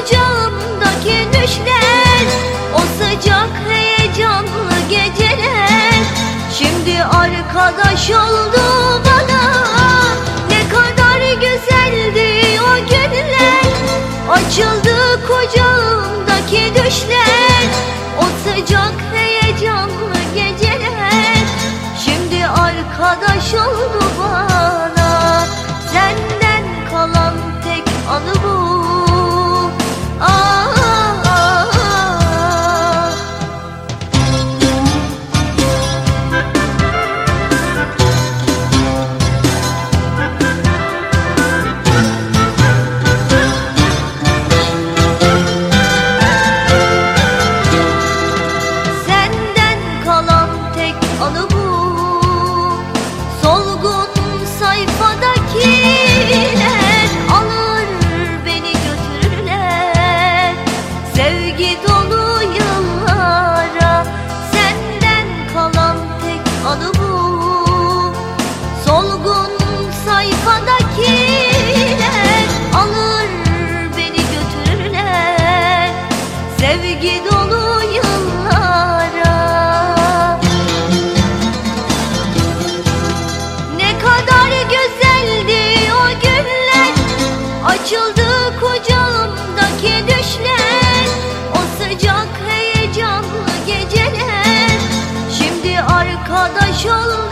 Ocağımdaki düşler O sıcak heyecanlı geceler. Şimdi arkadaş oldu bana Ne kadar güzeldi o günler. Açıldı kocağımdaki düşler O sıcak heyecanlı geceler. Şimdi arkadaş oldu Yeah. Açıldı kucağımdaki düşler. O sıcak heyecanlı geceler. Şimdi arkadaş oldu